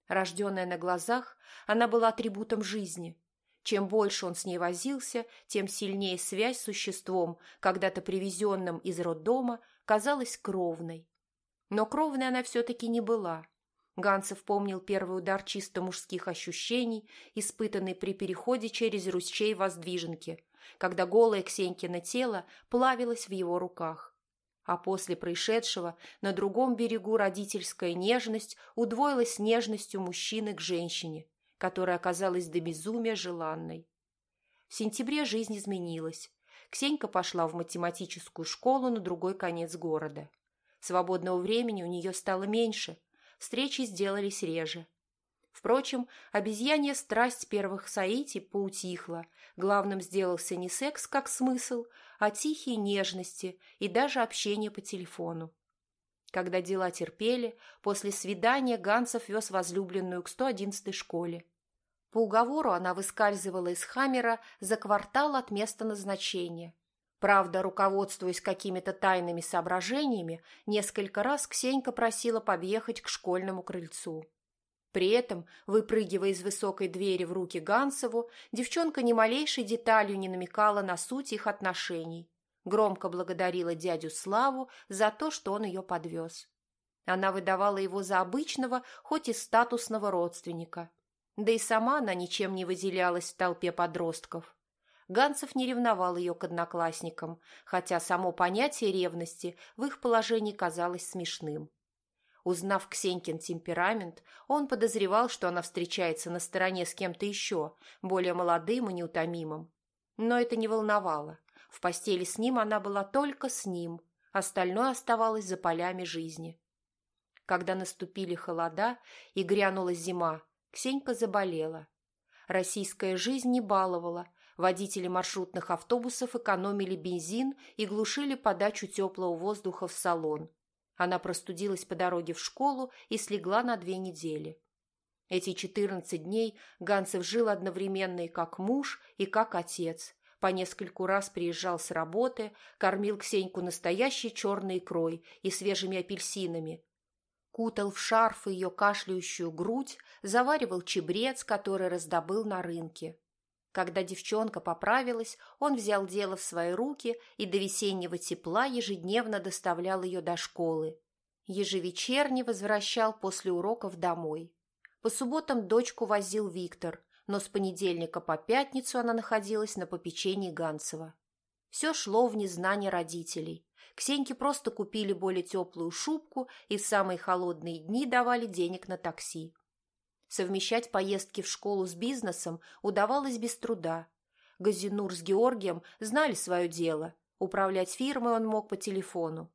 Рожденная на глазах, она была атрибутом жизни. Чем больше он с ней возился, тем сильнее связь с существом, когда-то привезенным из роддома, казалась кровной. Но кровной она все-таки не была. Ганцев помнил первый удар чисто мужских ощущений, испытанный при переходе через ручей воздвиженки, когда голое Ксенькино тело плавилось в его руках а после происшедшего на другом берегу родительская нежность удвоилась нежностью мужчины к женщине, которая оказалась до безумия желанной. В сентябре жизнь изменилась. Ксенька пошла в математическую школу на другой конец города. Свободного времени у нее стало меньше, встречи сделались реже. Впрочем, обезьянья страсть первых соитий поутихла, главным сделался не секс как смысл, а тихие нежности и даже общение по телефону. Когда дела терпели, после свидания Ганцев вез возлюбленную к 111-й школе. По уговору она выскальзывала из Хаммера за квартал от места назначения. Правда, руководствуясь какими-то тайными соображениями, несколько раз Ксенька просила подъехать к школьному крыльцу. При этом, выпрыгивая из высокой двери в руки Гансову, девчонка ни малейшей деталью не намекала на суть их отношений. Громко благодарила дядю Славу за то, что он ее подвез. Она выдавала его за обычного, хоть и статусного родственника. Да и сама она ничем не выделялась в толпе подростков. Ганцев не ревновал ее к одноклассникам, хотя само понятие ревности в их положении казалось смешным. Узнав Ксенькин темперамент, он подозревал, что она встречается на стороне с кем-то еще, более молодым и неутомимым. Но это не волновало. В постели с ним она была только с ним, остальное оставалось за полями жизни. Когда наступили холода и грянула зима, Ксенька заболела. Российская жизнь не баловала, водители маршрутных автобусов экономили бензин и глушили подачу теплого воздуха в салон – она простудилась по дороге в школу и слегла на две недели. Эти четырнадцать дней Ганцев жил одновременно и как муж, и как отец. По нескольку раз приезжал с работы, кормил Ксеньку настоящей черной икрой и свежими апельсинами. Кутал в шарф ее кашляющую грудь, заваривал чебрец, который раздобыл на рынке. Когда девчонка поправилась, он взял дело в свои руки и до весеннего тепла ежедневно доставлял ее до школы. Ежевечерне возвращал после уроков домой. По субботам дочку возил Виктор, но с понедельника по пятницу она находилась на попечении Ганцева. Все шло в незнание родителей. Ксеньке просто купили более теплую шубку и в самые холодные дни давали денег на такси. Совмещать поездки в школу с бизнесом удавалось без труда. Газинур с Георгием знали свое дело. Управлять фирмой он мог по телефону.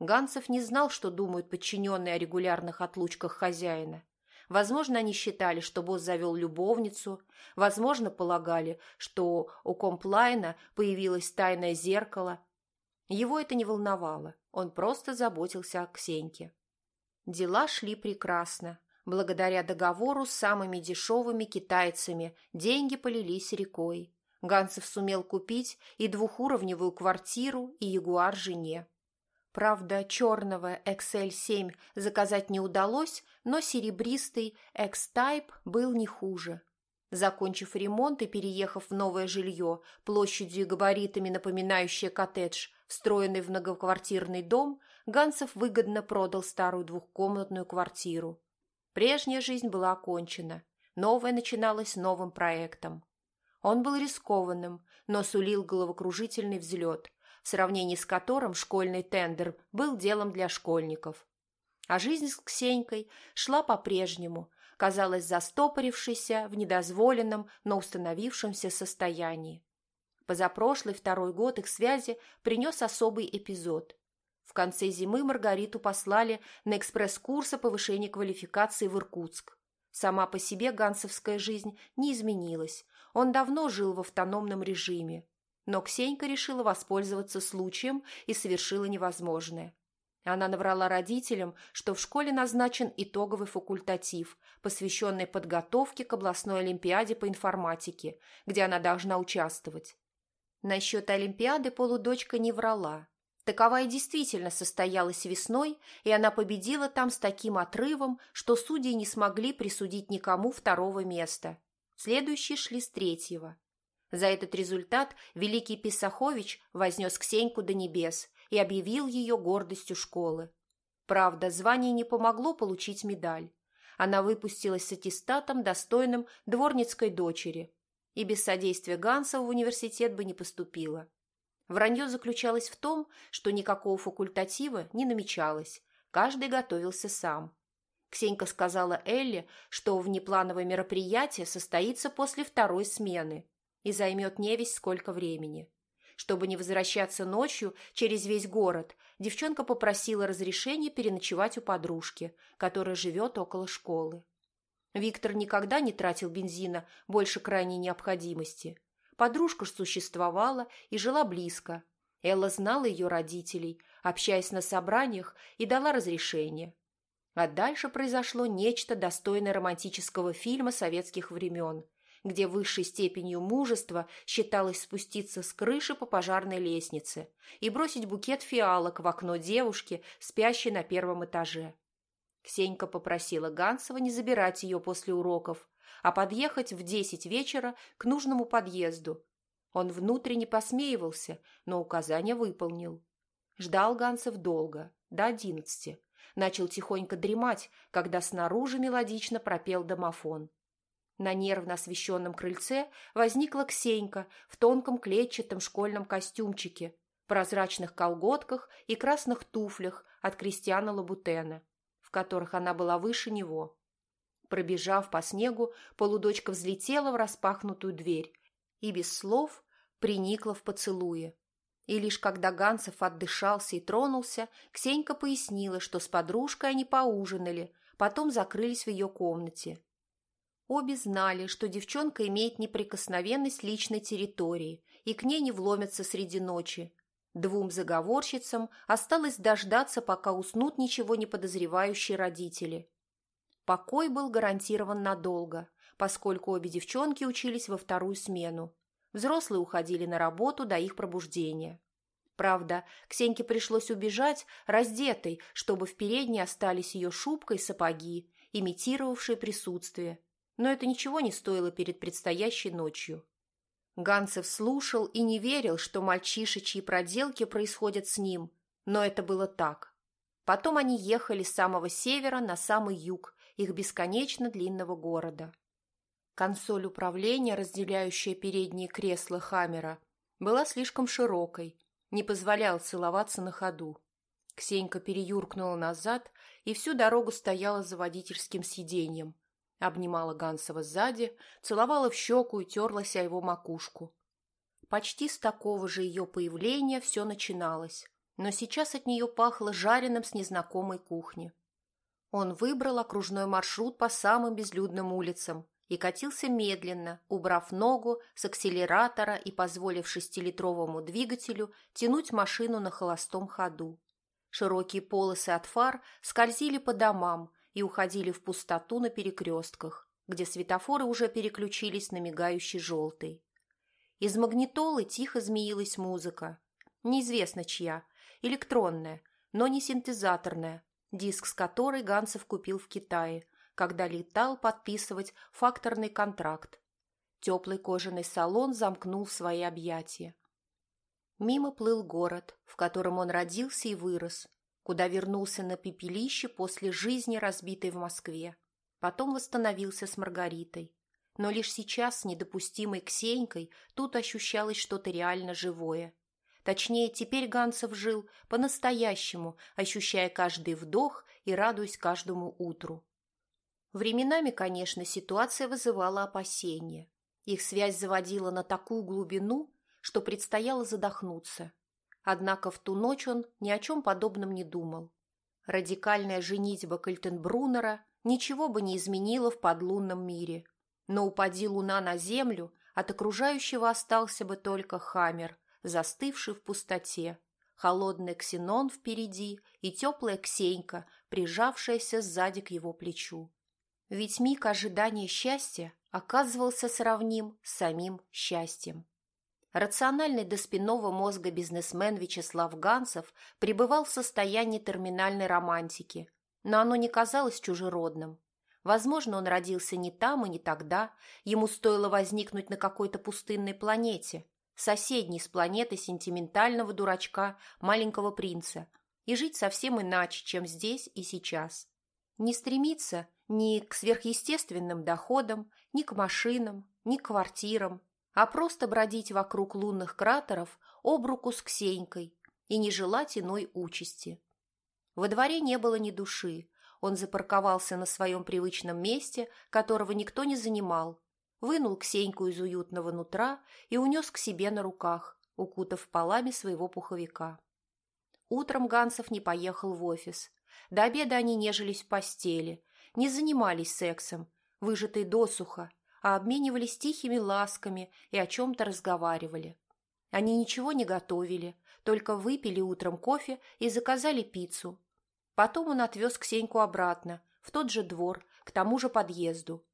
Ганцев не знал, что думают подчиненные о регулярных отлучках хозяина. Возможно, они считали, что босс завел любовницу. Возможно, полагали, что у Комплайна появилось тайное зеркало. Его это не волновало. Он просто заботился о Ксеньке. Дела шли прекрасно. Благодаря договору с самыми дешевыми китайцами деньги полились рекой. Ганцев сумел купить и двухуровневую квартиру, и ягуар жене. Правда, черного XL7 заказать не удалось, но серебристый X-Type был не хуже. Закончив ремонт и переехав в новое жилье, площадью и габаритами напоминающее коттедж, встроенный в многоквартирный дом, Ганцев выгодно продал старую двухкомнатную квартиру. Прежняя жизнь была окончена, новая начиналась новым проектом. Он был рискованным, но сулил головокружительный взлет, в сравнении с которым школьный тендер был делом для школьников. А жизнь с Ксенькой шла по-прежнему, казалось застопорившейся в недозволенном, но установившемся состоянии. Позапрошлый второй год их связи принес особый эпизод. В конце зимы Маргариту послали на экспресс-курсы повышения квалификации в Иркутск. Сама по себе гансовская жизнь не изменилась. Он давно жил в автономном режиме. Но Ксенька решила воспользоваться случаем и совершила невозможное. Она наврала родителям, что в школе назначен итоговый факультатив, посвященный подготовке к областной олимпиаде по информатике, где она должна участвовать. Насчет олимпиады полудочка не врала. Таковая действительно состоялась весной, и она победила там с таким отрывом, что судьи не смогли присудить никому второго места. Следующие шли с третьего. За этот результат великий Писахович вознес Ксеньку до небес и объявил ее гордостью школы. Правда, звание не помогло получить медаль. Она выпустилась с аттестатом, достойным дворницкой дочери, и без содействия Ганса в университет бы не поступила. Вранье заключалось в том, что никакого факультатива не намечалось, каждый готовился сам. Ксенька сказала Элле, что внеплановое мероприятие состоится после второй смены и займет не весь сколько времени. Чтобы не возвращаться ночью через весь город, девчонка попросила разрешения переночевать у подружки, которая живет около школы. Виктор никогда не тратил бензина больше крайней необходимости – Подружка существовала и жила близко. Элла знала ее родителей, общаясь на собраниях, и дала разрешение. А дальше произошло нечто достойное романтического фильма советских времен, где высшей степенью мужества считалось спуститься с крыши по пожарной лестнице и бросить букет фиалок в окно девушки, спящей на первом этаже. Ксенька попросила Гансова не забирать ее после уроков, а подъехать в десять вечера к нужному подъезду. Он внутренне посмеивался, но указания выполнил. Ждал Гансов долго, до одиннадцати. Начал тихонько дремать, когда снаружи мелодично пропел домофон. На нервно освещенном крыльце возникла Ксенька в тонком клетчатом школьном костюмчике, прозрачных колготках и красных туфлях от Кристиана Лабутена, в которых она была выше него. Пробежав по снегу, полудочка взлетела в распахнутую дверь и без слов приникла в поцелуе. И лишь когда Ганцев отдышался и тронулся, Ксенька пояснила, что с подружкой они поужинали, потом закрылись в ее комнате. Обе знали, что девчонка имеет неприкосновенность личной территории, и к ней не вломятся среди ночи. Двум заговорщицам осталось дождаться, пока уснут ничего не подозревающие родители. Покой был гарантирован надолго, поскольку обе девчонки учились во вторую смену. Взрослые уходили на работу до их пробуждения. Правда, Ксеньке пришлось убежать, раздетой, чтобы в передней остались ее шубка и сапоги, имитировавшие присутствие. Но это ничего не стоило перед предстоящей ночью. Ганцев слушал и не верил, что мальчишечьи проделки происходят с ним, но это было так. Потом они ехали с самого севера на самый юг их бесконечно длинного города. Консоль управления, разделяющая передние кресла Хаммера, была слишком широкой, не позволял целоваться на ходу. Ксенька переюркнула назад и всю дорогу стояла за водительским сиденьем. Обнимала Гансова сзади, целовала в щеку и терлась о его макушку. Почти с такого же ее появления все начиналось, но сейчас от нее пахло жареным с незнакомой кухни. Он выбрал окружной маршрут по самым безлюдным улицам, и катился медленно, убрав ногу с акселератора и позволив шестилитровому двигателю тянуть машину на холостом ходу. Широкие полосы от фар скользили по домам и уходили в пустоту на перекрестках, где светофоры уже переключились на мигающий желтый. Из магнитолы тихо змеилась музыка. Неизвестно чья, электронная, но не синтезаторная, диск с которой Ганцев купил в Китае – когда летал подписывать факторный контракт. Теплый кожаный салон замкнул свои объятия. Мимо плыл город, в котором он родился и вырос, куда вернулся на пепелище после жизни, разбитой в Москве. Потом восстановился с Маргаритой. Но лишь сейчас с недопустимой Ксенькой тут ощущалось что-то реально живое. Точнее, теперь Ганцев жил по-настоящему, ощущая каждый вдох и радуясь каждому утру. Временами, конечно, ситуация вызывала опасения. Их связь заводила на такую глубину, что предстояло задохнуться. Однако в ту ночь он ни о чем подобном не думал. Радикальная женитьба Кальтенбруннера ничего бы не изменила в подлунном мире. Но упади луна на землю, от окружающего остался бы только Хаммер, застывший в пустоте, холодный ксенон впереди и теплая Ксенька, прижавшаяся сзади к его плечу. Ведь миг ожидания счастья оказывался сравним с самим счастьем. Рациональный до спинного мозга бизнесмен Вячеслав Ганцев пребывал в состоянии терминальной романтики, но оно не казалось чужеродным. Возможно, он родился не там и не тогда, ему стоило возникнуть на какой-то пустынной планете, соседней с планетой сентиментального дурачка маленького принца, и жить совсем иначе, чем здесь и сейчас. Не стремиться ни к сверхъестественным доходам, ни к машинам, ни к квартирам, а просто бродить вокруг лунных кратеров об руку с Ксенькой и не желать иной участи. Во дворе не было ни души, он запарковался на своем привычном месте, которого никто не занимал, вынул Ксеньку из уютного нутра и унес к себе на руках, укутав полами своего пуховика. Утром Гансов не поехал в офис. До обеда они нежились в постели, не занимались сексом, выжатые досуха, а обменивались тихими ласками и о чем-то разговаривали. Они ничего не готовили, только выпили утром кофе и заказали пиццу. Потом он отвез Ксеньку обратно, в тот же двор, к тому же подъезду.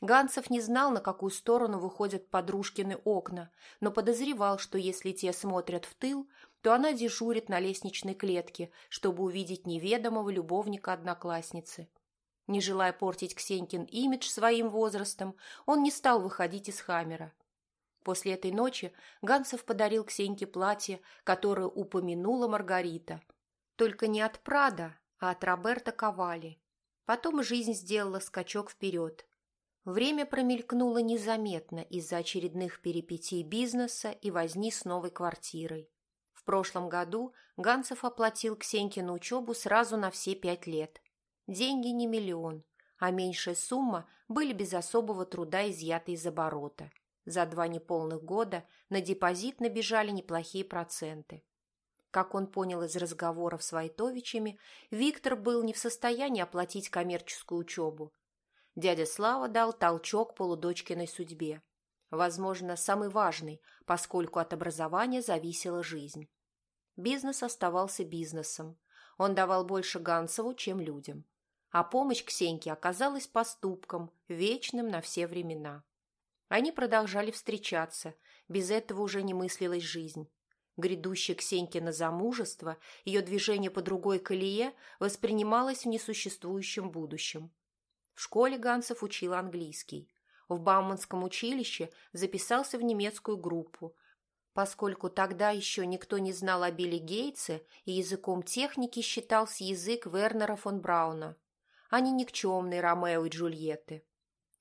Ганцев не знал, на какую сторону выходят подружкины окна, но подозревал, что если те смотрят в тыл, то она дежурит на лестничной клетке, чтобы увидеть неведомого любовника одноклассницы. Не желая портить Ксенькин имидж своим возрастом, он не стал выходить из Хаммера. После этой ночи Ганцев подарил Ксеньке платье, которое упомянула Маргарита. Только не от Прада, а от Роберта Ковали. Потом жизнь сделала скачок вперед. Время промелькнуло незаметно из-за очередных перипетий бизнеса и возни с новой квартирой. В прошлом году Ганцев оплатил Ксенькину учебу сразу на все пять лет. Деньги не миллион, а меньшая сумма были без особого труда изъяты из оборота. За два неполных года на депозит набежали неплохие проценты. Как он понял из разговоров с Войтовичами, Виктор был не в состоянии оплатить коммерческую учебу. Дядя Слава дал толчок полудочкиной судьбе. Возможно, самый важный, поскольку от образования зависела жизнь. Бизнес оставался бизнесом. Он давал больше Гансову, чем людям а помощь Ксеньке оказалась поступком, вечным на все времена. Они продолжали встречаться, без этого уже не мыслилась жизнь. Грядущее Ксенькино замужество, ее движение по другой колее воспринималось в несуществующем будущем. В школе Гансов учил английский. В Бауманском училище записался в немецкую группу, поскольку тогда еще никто не знал о Билли Гейтсе и языком техники считался язык Вернера фон Брауна, а не никчемный Ромео и Джульетты.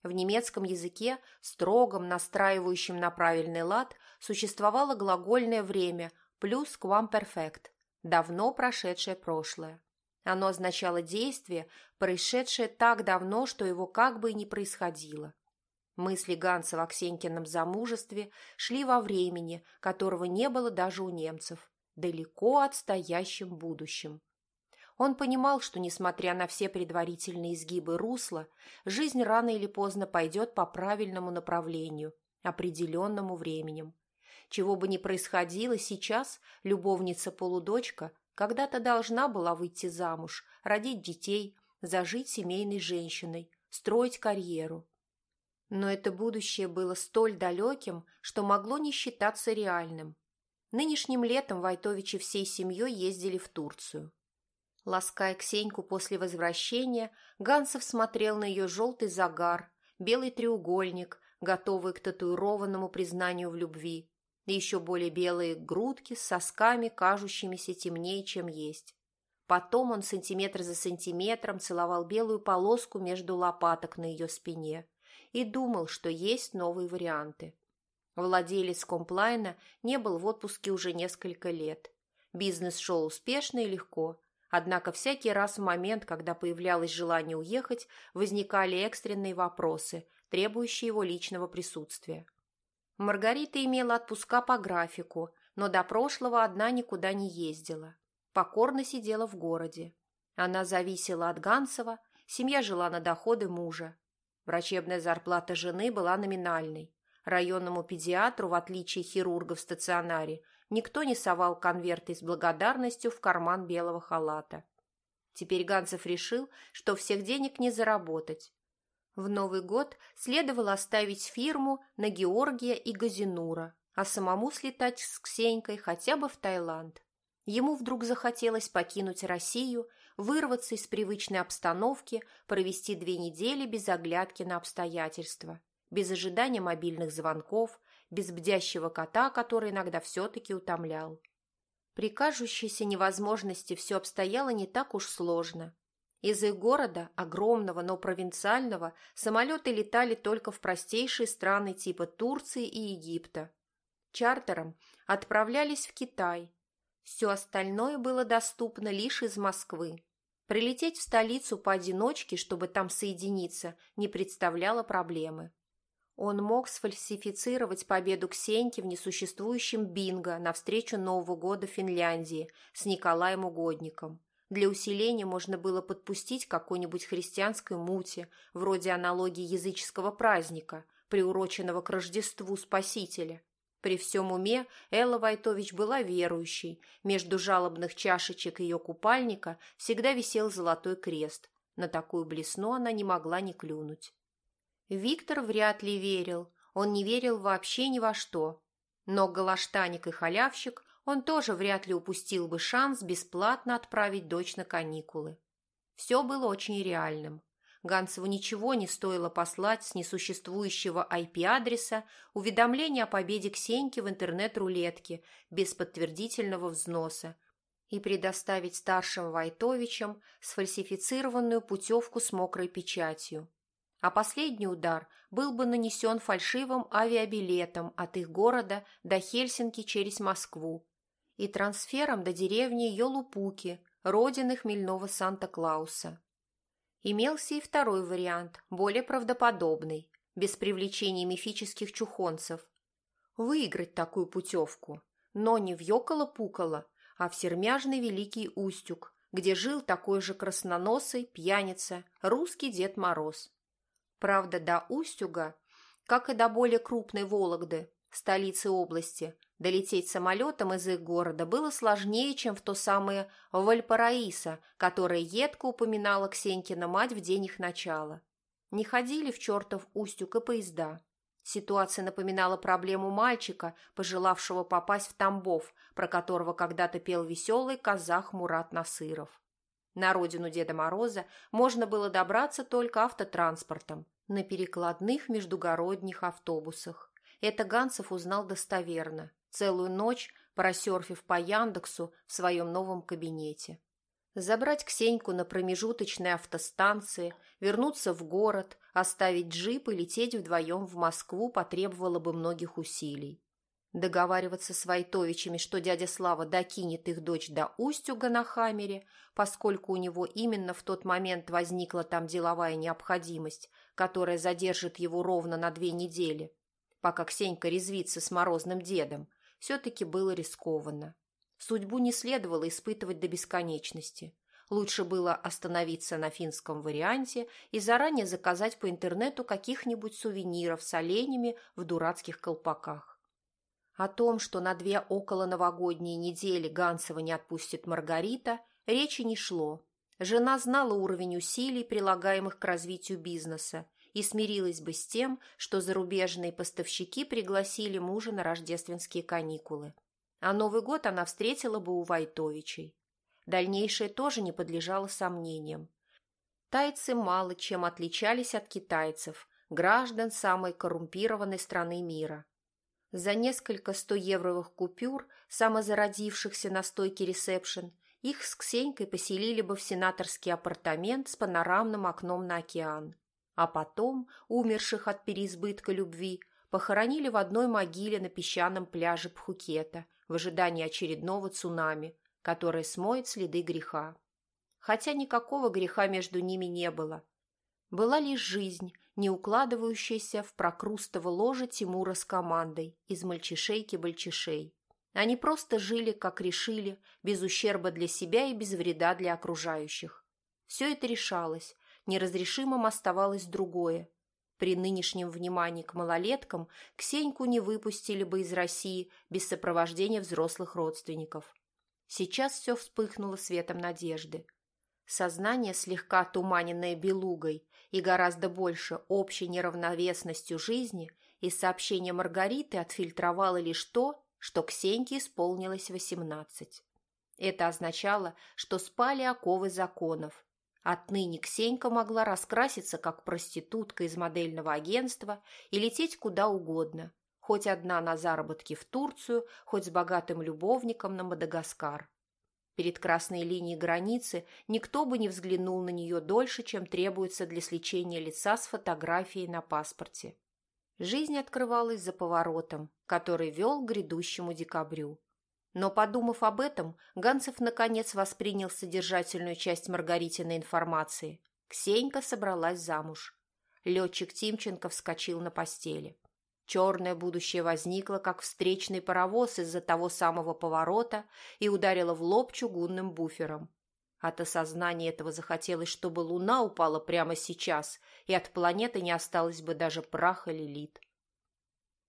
В немецком языке, строгом, настраивающем на правильный лад, существовало глагольное время плюс квамперфект, давно прошедшее прошлое. Оно означало действие, происшедшее так давно, что его как бы и не происходило. Мысли Ганса в Аксенькином замужестве шли во времени, которого не было даже у немцев, далеко отстоящем будущем. Он понимал, что, несмотря на все предварительные изгибы русла, жизнь рано или поздно пойдет по правильному направлению, определенному временем. Чего бы ни происходило сейчас, любовница-полудочка когда-то должна была выйти замуж, родить детей, зажить семейной женщиной, строить карьеру. Но это будущее было столь далеким, что могло не считаться реальным. Нынешним летом Войтовичи всей семьей ездили в Турцию. Лаская Ксеньку после возвращения, Гансов смотрел на ее желтый загар, белый треугольник, готовый к татуированному признанию в любви, и еще более белые грудки с сосками, кажущимися темнее, чем есть. Потом он сантиметр за сантиметром целовал белую полоску между лопаток на ее спине и думал, что есть новые варианты. Владелец комплайна не был в отпуске уже несколько лет. Бизнес шел успешно и легко, однако всякий раз в момент, когда появлялось желание уехать, возникали экстренные вопросы, требующие его личного присутствия. Маргарита имела отпуска по графику, но до прошлого одна никуда не ездила. Покорно сидела в городе. Она зависела от Гансова, семья жила на доходы мужа. Врачебная зарплата жены была номинальной. Районному педиатру, в отличие хирурга в стационаре, никто не совал конверты с благодарностью в карман белого халата. Теперь Гансов решил, что всех денег не заработать, в Новый год следовало оставить фирму на Георгия и Газинура, а самому слетать с Ксенькой хотя бы в Таиланд. Ему вдруг захотелось покинуть Россию, вырваться из привычной обстановки, провести две недели без оглядки на обстоятельства, без ожидания мобильных звонков, без бдящего кота, который иногда все-таки утомлял. При кажущейся невозможности все обстояло не так уж сложно. Из их города, огромного, но провинциального, самолеты летали только в простейшие страны типа Турции и Египта. Чартером отправлялись в Китай. Все остальное было доступно лишь из Москвы. Прилететь в столицу поодиночке, чтобы там соединиться, не представляло проблемы. Он мог сфальсифицировать победу Ксеньки в несуществующем бинго на встречу Нового года в Финляндии с Николаем Угодником. Для усиления можно было подпустить какой-нибудь христианской мути, вроде аналогии языческого праздника, приуроченного к Рождеству Спасителя. При всем уме Элла Вайтович была верующей. Между жалобных чашечек ее купальника всегда висел золотой крест. На такую блесну она не могла не клюнуть. Виктор вряд ли верил. Он не верил вообще ни во что. Но галаштаник и халявщик он тоже вряд ли упустил бы шанс бесплатно отправить дочь на каникулы. Все было очень реальным. Гансову ничего не стоило послать с несуществующего IP-адреса уведомление о победе Ксеньки в интернет-рулетке без подтвердительного взноса и предоставить старшим Войтовичам сфальсифицированную путевку с мокрой печатью. А последний удар был бы нанесен фальшивым авиабилетом от их города до Хельсинки через Москву, и трансфером до деревни Йолупуки, родины хмельного Санта-Клауса. Имелся и второй вариант, более правдоподобный, без привлечения мифических чухонцев. Выиграть такую путевку, но не в Йоколо-Пуколо, а в Сермяжный Великий Устюг, где жил такой же красноносый пьяница, русский Дед Мороз. Правда, до Устюга, как и до более крупной Вологды, столицы области, Долететь самолетом из их города было сложнее, чем в то самое Вальпараисо, которое едко упоминала Ксенькина мать в день их начала. Не ходили в чертов Устюг и поезда. Ситуация напоминала проблему мальчика, пожелавшего попасть в Тамбов, про которого когда-то пел веселый казах Мурат Насыров. На родину Деда Мороза можно было добраться только автотранспортом, на перекладных междугородних автобусах. Это Ганцев узнал достоверно, целую ночь просерфив по Яндексу в своем новом кабинете. Забрать Ксеньку на промежуточной автостанции, вернуться в город, оставить джип и лететь вдвоем в Москву потребовало бы многих усилий. Договариваться с Войтовичами, что дядя Слава докинет их дочь до Устюга на Хамере, поскольку у него именно в тот момент возникла там деловая необходимость, которая задержит его ровно на две недели, пока Ксенька резвится с морозным дедом, все-таки было рискованно. Судьбу не следовало испытывать до бесконечности. Лучше было остановиться на финском варианте и заранее заказать по интернету каких-нибудь сувениров с оленями в дурацких колпаках. О том, что на две около новогодние недели Ганцева не отпустит Маргарита, речи не шло. Жена знала уровень усилий, прилагаемых к развитию бизнеса, и смирилась бы с тем, что зарубежные поставщики пригласили мужа на рождественские каникулы. А Новый год она встретила бы у Войтовичей. Дальнейшее тоже не подлежало сомнениям. Тайцы мало чем отличались от китайцев, граждан самой коррумпированной страны мира. За несколько стоевровых купюр, самозародившихся на стойке ресепшн, их с Ксенькой поселили бы в сенаторский апартамент с панорамным окном на океан. А потом, умерших от переизбытка любви, похоронили в одной могиле на песчаном пляже Пхукета в ожидании очередного цунами, которое смоет следы греха. Хотя никакого греха между ними не было. Была лишь жизнь, не укладывающаяся в прокрустово ложе Тимура с командой из мальчишей-бальчишей. Они просто жили, как решили, без ущерба для себя и без вреда для окружающих. Все это решалось, неразрешимым оставалось другое. При нынешнем внимании к малолеткам Ксеньку не выпустили бы из России без сопровождения взрослых родственников. Сейчас все вспыхнуло светом надежды. Сознание, слегка туманенное белугой и гораздо больше общей неравновесностью жизни, из сообщения Маргариты отфильтровало лишь то, что Ксеньке исполнилось восемнадцать. Это означало, что спали оковы законов. Отныне Ксенька могла раскраситься как проститутка из модельного агентства и лететь куда угодно, хоть одна на заработки в Турцию, хоть с богатым любовником на Мадагаскар. Перед красной линией границы никто бы не взглянул на нее дольше, чем требуется для сличения лица с фотографией на паспорте. Жизнь открывалась за поворотом, который вел к грядущему декабрю. Но, подумав об этом, Ганцев наконец воспринял содержательную часть Маргаритиной информации. Ксенька собралась замуж. Летчик Тимченко вскочил на постели. Черное будущее возникло, как встречный паровоз из-за того самого поворота и ударило в лоб чугунным буфером. От осознания этого захотелось, чтобы луна упала прямо сейчас, и от планеты не осталось бы даже праха лилит.